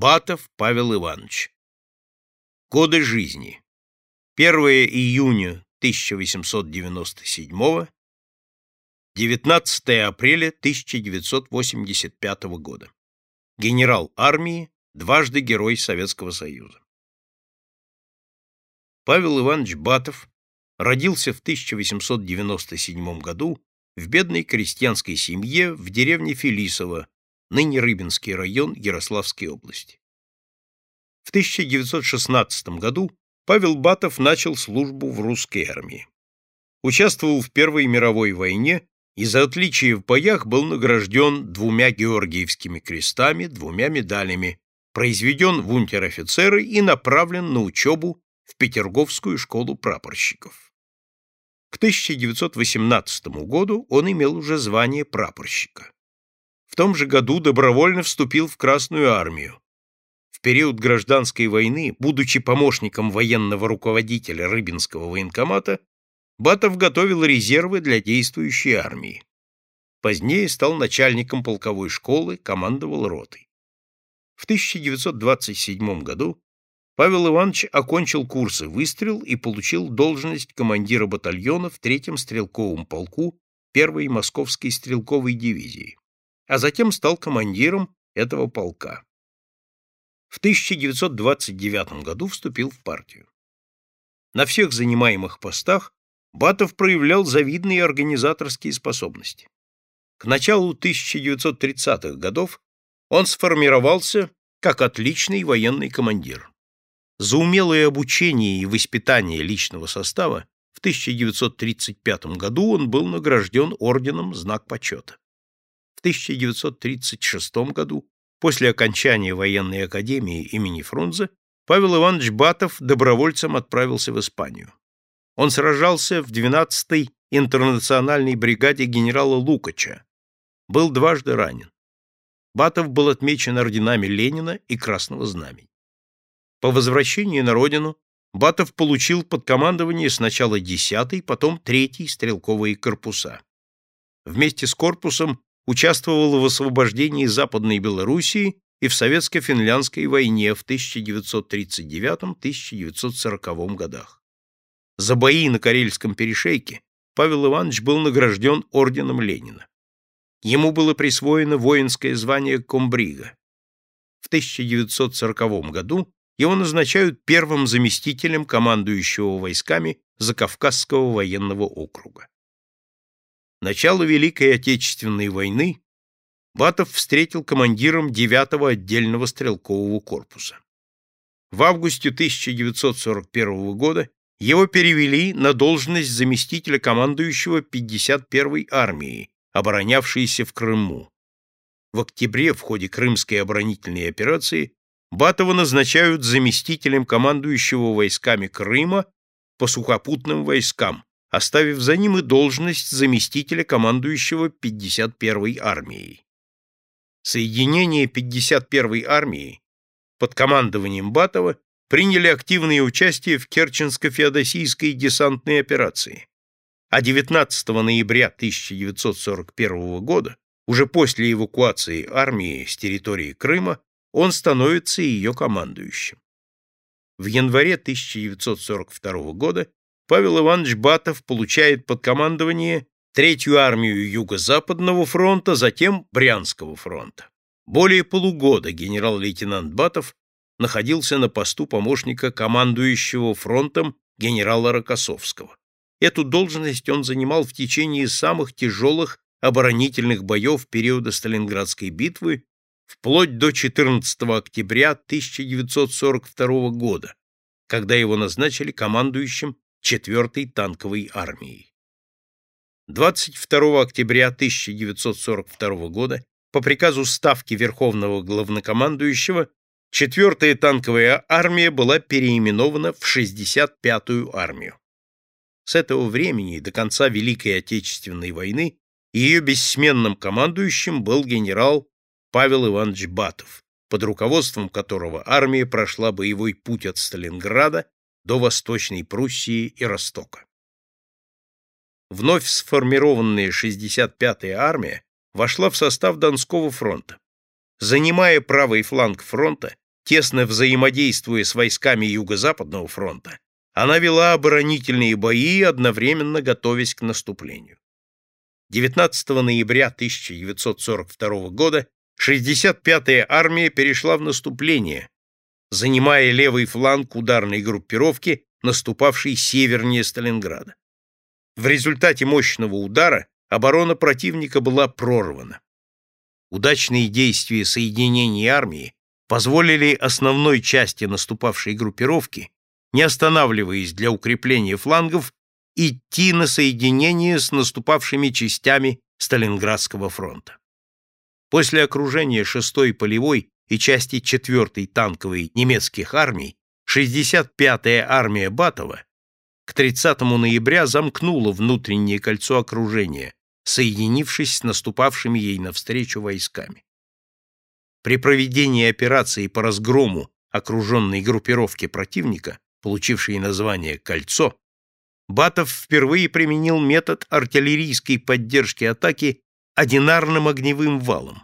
Батов Павел Иванович. Годы жизни. 1 июня 1897 19 апреля 1985 года. Генерал армии, дважды Герой Советского Союза. Павел Иванович Батов родился в 1897 году в бедной крестьянской семье в деревне Фелисово, ныне Рыбинский район Ярославской области. В 1916 году Павел Батов начал службу в русской армии. Участвовал в Первой мировой войне и за отличие в боях был награжден двумя Георгиевскими крестами, двумя медалями, произведен в унтер-офицеры и направлен на учебу в Петерговскую школу прапорщиков. К 1918 году он имел уже звание прапорщика. В том же году добровольно вступил в Красную армию. В период гражданской войны, будучи помощником военного руководителя Рыбинского военкомата, Батов готовил резервы для действующей армии. Позднее стал начальником полковой школы, командовал ротой. В 1927 году Павел Иванович окончил курсы выстрел и получил должность командира батальона в третьем стрелковом полку первой Московской стрелковой дивизии, а затем стал командиром этого полка. В 1929 году вступил в партию. На всех занимаемых постах Батов проявлял завидные организаторские способности. К началу 1930-х годов он сформировался как отличный военный командир. За умелое обучение и воспитание личного состава в 1935 году он был награжден орденом «Знак почета». В 1936 году, после окончания военной академии имени Фрунзе, Павел Иванович Батов добровольцем отправился в Испанию. Он сражался в 12-й интернациональной бригаде генерала Лукача. Был дважды ранен. Батов был отмечен орденами Ленина и Красного Знамени. По возвращении на родину Батов получил под командование сначала 10-й, потом 3-й стрелковые корпуса. Вместе с корпусом участвовал в освобождении Западной Белоруссии и в Советско-финляндской войне в 1939-1940 годах. За бои на Карельском перешейке Павел Иванович был награжден орденом Ленина. Ему было присвоено воинское звание комбрига. В 1940 году его назначают первым заместителем командующего войсками Закавказского военного округа. Начало Великой Отечественной войны Батов встретил командиром 9-го отдельного стрелкового корпуса. В августе 1941 года его перевели на должность заместителя командующего 51-й армией, оборонявшейся в Крыму. В октябре в ходе Крымской оборонительной операции Батова назначают заместителем командующего войсками Крыма по сухопутным войскам, оставив за ним и должность заместителя командующего 51-й армией. Соединение 51-й армии под командованием Батова приняли активное участие в Керченско-Феодосийской десантной операции. А 19 ноября 1941 года, уже после эвакуации армии с территории Крыма, он становится ее командующим. В январе 1942 года Павел Иванович Батов получает под командование Третью армию Юго-Западного фронта, затем Брянского фронта. Более полугода генерал-лейтенант Батов находился на посту помощника командующего фронтом генерала Рокоссовского. Эту должность он занимал в течение самых тяжелых оборонительных боев периода Сталинградской битвы вплоть до 14 октября 1942 года, когда его назначили командующим 4-й танковой армией. 22 октября 1942 года по приказу Ставки Верховного Главнокомандующего Четвертая танковая армия была переименована в 65-ю армию. С этого времени до конца Великой Отечественной войны ее бессменным командующим был генерал Павел Иванович Батов, под руководством которого армия прошла боевой путь от Сталинграда до Восточной Пруссии и Ростока. Вновь сформированная 65-я армия вошла в состав Донского фронта. Занимая правый фланг фронта, Тесно взаимодействуя с войсками Юго-Западного фронта, она вела оборонительные бои, одновременно готовясь к наступлению. 19 ноября 1942 года 65-я армия перешла в наступление, занимая левый фланг ударной группировки, наступавшей севернее Сталинграда. В результате мощного удара оборона противника была прорвана. Удачные действия соединений армии позволили основной части наступавшей группировки, не останавливаясь для укрепления флангов, идти на соединение с наступавшими частями Сталинградского фронта. После окружения 6-й полевой и части 4-й танковой немецких армий 65-я армия Батова к 30 ноября замкнула внутреннее кольцо окружения, соединившись с наступавшими ей навстречу войсками. При проведении операции по разгрому окруженной группировки противника, получившей название «Кольцо», Батов впервые применил метод артиллерийской поддержки атаки одинарным огневым валом.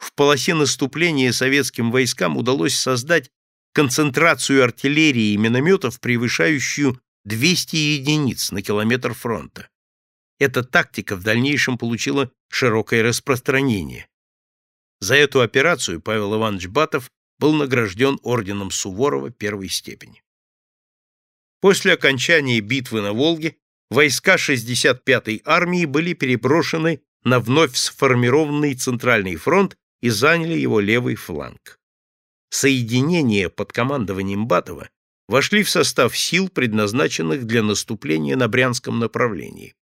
В полосе наступления советским войскам удалось создать концентрацию артиллерии и минометов, превышающую 200 единиц на километр фронта. Эта тактика в дальнейшем получила широкое распространение. За эту операцию Павел Иванович Батов был награжден орденом Суворова первой степени. После окончания битвы на Волге войска 65-й армии были переброшены на вновь сформированный Центральный фронт и заняли его левый фланг. Соединения под командованием Батова вошли в состав сил, предназначенных для наступления на Брянском направлении.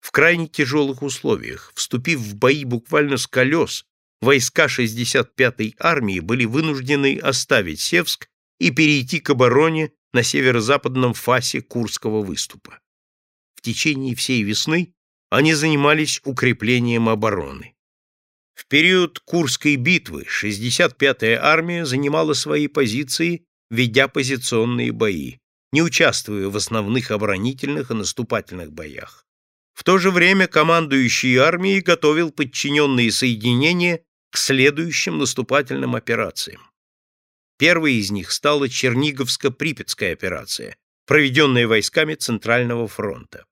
В крайне тяжелых условиях, вступив в бои буквально с колес, войска 65-й армии были вынуждены оставить Севск и перейти к обороне на северо-западном фасе Курского выступа. В течение всей весны они занимались укреплением обороны. В период Курской битвы 65-я армия занимала свои позиции, ведя позиционные бои, не участвуя в основных оборонительных и наступательных боях. В то же время командующий армией готовил подчиненные соединения к следующим наступательным операциям. Первой из них стала Черниговско-Припятская операция, проведенная войсками Центрального фронта.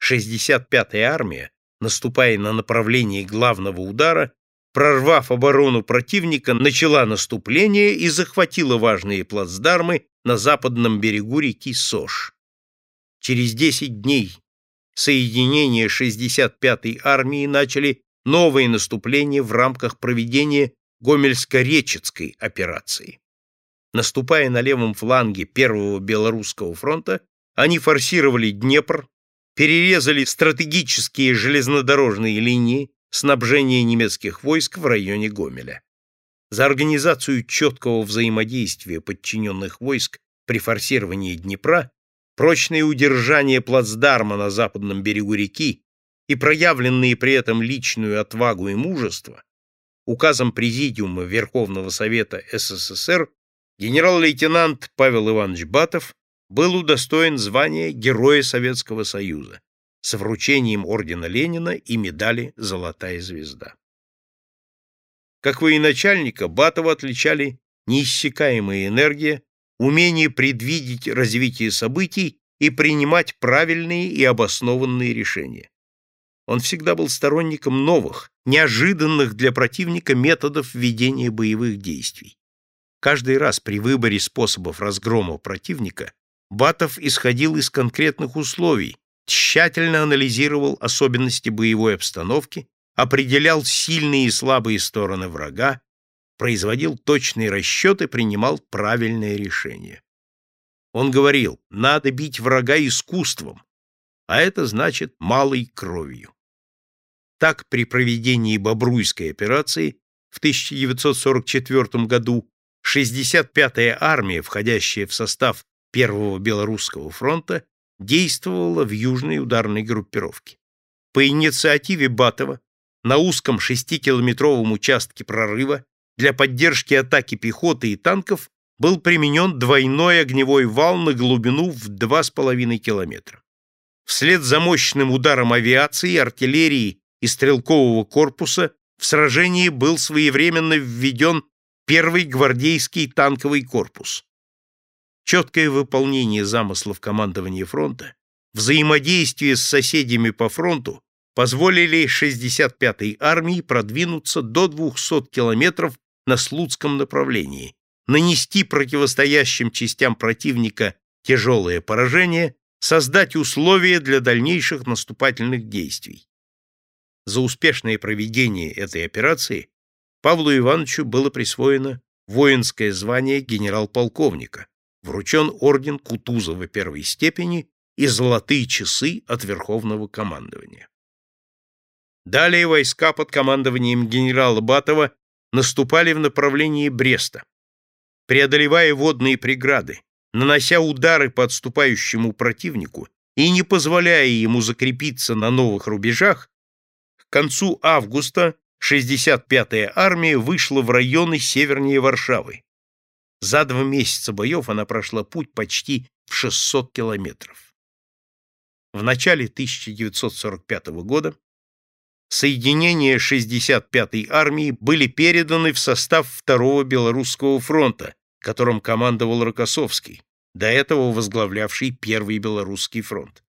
65-я армия, наступая на направлении главного удара, прорвав оборону противника, начала наступление и захватила важные плацдармы на западном берегу реки Сош. Через 10 дней соединения 65-й армии начали новые наступления в рамках проведения Гомельско-Речецкой операции. Наступая на левом фланге Первого Белорусского фронта, они форсировали Днепр, перерезали стратегические железнодорожные линии снабжения немецких войск в районе Гомеля. За организацию четкого взаимодействия подчиненных войск при форсировании Днепра прочное удержание плацдарма на западном берегу реки и проявленные при этом личную отвагу и мужество, указом Президиума Верховного Совета СССР генерал-лейтенант Павел Иванович Батов был удостоен звания Героя Советского Союза с вручением ордена Ленина и медали «Золотая звезда». Как военачальника Батова отличали неиссякаемая энергия, умение предвидеть развитие событий и принимать правильные и обоснованные решения. Он всегда был сторонником новых, неожиданных для противника методов ведения боевых действий. Каждый раз при выборе способов разгрома противника Батов исходил из конкретных условий, тщательно анализировал особенности боевой обстановки, определял сильные и слабые стороны врага, производил точные расчеты, принимал правильные решения. Он говорил, надо бить врага искусством, а это значит малой кровью. Так, при проведении Бобруйской операции в 1944 году 65-я армия, входящая в состав Первого Белорусского фронта, действовала в южной ударной группировке. По инициативе Батова на узком 6-километровом участке прорыва для поддержки атаки пехоты и танков был применен двойной огневой вал на глубину в 2,5 километра. Вслед за мощным ударом авиации, артиллерии и стрелкового корпуса в сражении был своевременно введен первый гвардейский танковый корпус. Четкое выполнение замыслов командования фронта, взаимодействие с соседями по фронту позволили 65-й армии продвинуться до 200 километров на Слуцком направлении, нанести противостоящим частям противника тяжелое поражение, создать условия для дальнейших наступательных действий. За успешное проведение этой операции Павлу Ивановичу было присвоено воинское звание генерал-полковника, вручен орден Кутузова первой степени и золотые часы от Верховного командования. Далее войска под командованием генерала Батова наступали в направлении Бреста. Преодолевая водные преграды, нанося удары по отступающему противнику и не позволяя ему закрепиться на новых рубежах, к концу августа 65-я армия вышла в районы севернее Варшавы. За два месяца боев она прошла путь почти в 600 километров. В начале 1945 года соединения 65-й армии были переданы в состав 2-го Белорусского фронта, которым командовал Рокоссовский, до этого возглавлявший Первый Белорусский фронт.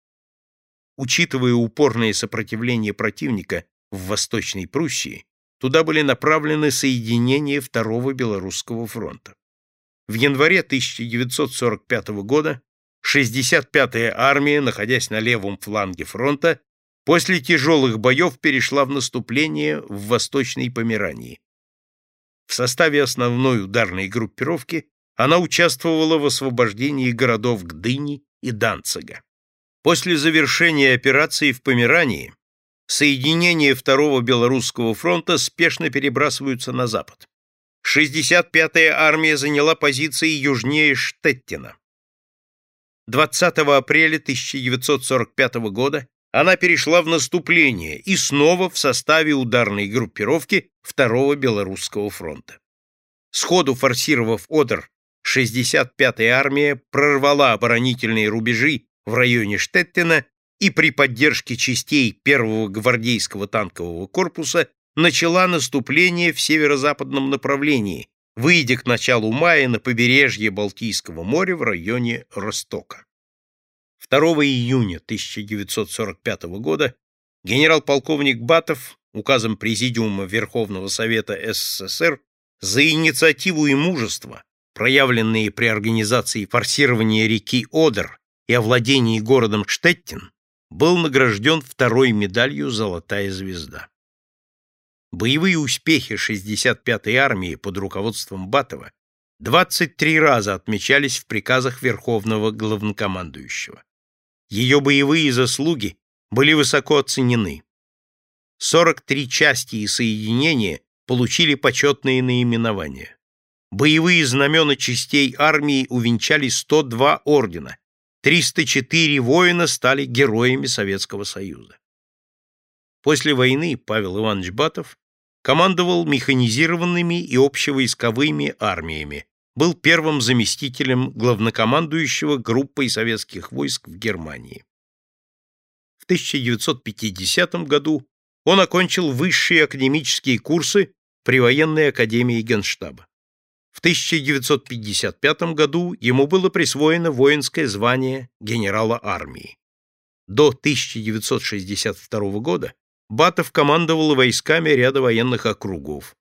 Учитывая упорное сопротивление противника в Восточной Пруссии, туда были направлены соединения Второго Белорусского фронта. В январе 1945 года 65-я армия, находясь на левом фланге фронта, после тяжелых боев перешла в наступление в Восточной Померании. В составе основной ударной группировки она участвовала в освобождении городов Гдыни и Данцига. После завершения операции в Померании соединения Второго Белорусского фронта спешно перебрасываются на запад. 65-я армия заняла позиции южнее Штеттина. 20 апреля 1945 года она перешла в наступление и снова в составе ударной группировки Второго Белорусского фронта. Сходу форсировав Одер, 65-я армия прорвала оборонительные рубежи в районе Штеттена и при поддержке частей первого гвардейского танкового корпуса начала наступление в северо-западном направлении, выйдя к началу мая на побережье Балтийского моря в районе Ростока. 2 июня 1945 года генерал-полковник Батов указом Президиума Верховного Совета СССР за инициативу и мужество, проявленные при организации форсирования реки Одер и овладении городом Штеттин, был награжден второй медалью «Золотая звезда». Боевые успехи 65-й армии под руководством Батова 23 раза отмечались в приказах Верховного главнокомандующего. Ее боевые заслуги были высоко оценены. 43 части и соединения получили почетные наименования. Боевые знамена частей армии увенчали 102 ордена, 304 воина стали героями Советского Союза. После войны Павел Иванович Батов командовал механизированными и общевойсковыми армиями, был первым заместителем главнокомандующего группой советских войск в Германии. В 1950 году он окончил высшие академические курсы при военной академии Генштаба. В 1955 году ему было присвоено воинское звание генерала армии. До 1962 года Батов командовал войсками ряда военных округов.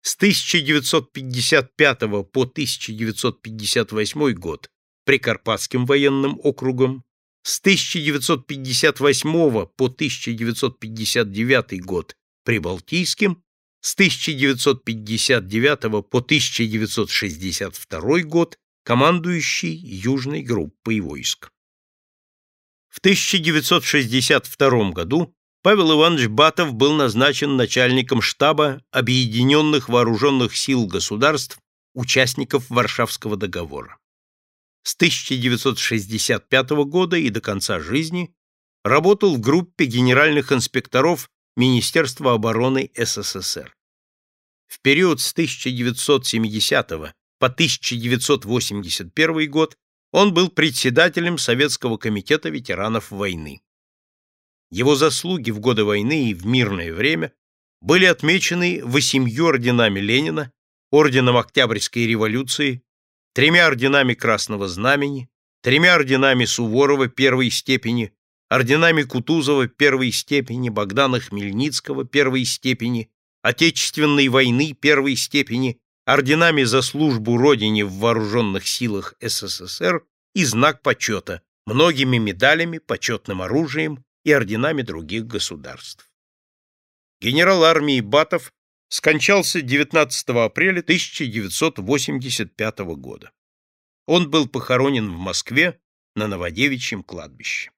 С 1955 по 1958 год Прикарпатским военным округом, с 1958 по 1959 год Прибалтийским с 1959 по 1962 год командующий Южной группой войск. В 1962 году Павел Иванович Батов был назначен начальником штаба Объединенных Вооруженных Сил Государств, участников Варшавского договора. С 1965 года и до конца жизни работал в группе генеральных инспекторов Министерства обороны СССР. В период с 1970 по 1981 год он был председателем Советского комитета ветеранов войны. Его заслуги в годы войны и в мирное время были отмечены восемью орденами Ленина, орденом Октябрьской революции, тремя орденами Красного Знамени, тремя орденами Суворова первой степени, орденами Кутузова первой степени, Богдана Хмельницкого первой степени, Отечественной войны первой степени, орденами за службу Родине в вооруженных силах СССР и знак почета, многими медалями, почетным оружием и орденами других государств. Генерал армии Батов скончался 19 апреля 1985 года. Он был похоронен в Москве на Новодевичьем кладбище.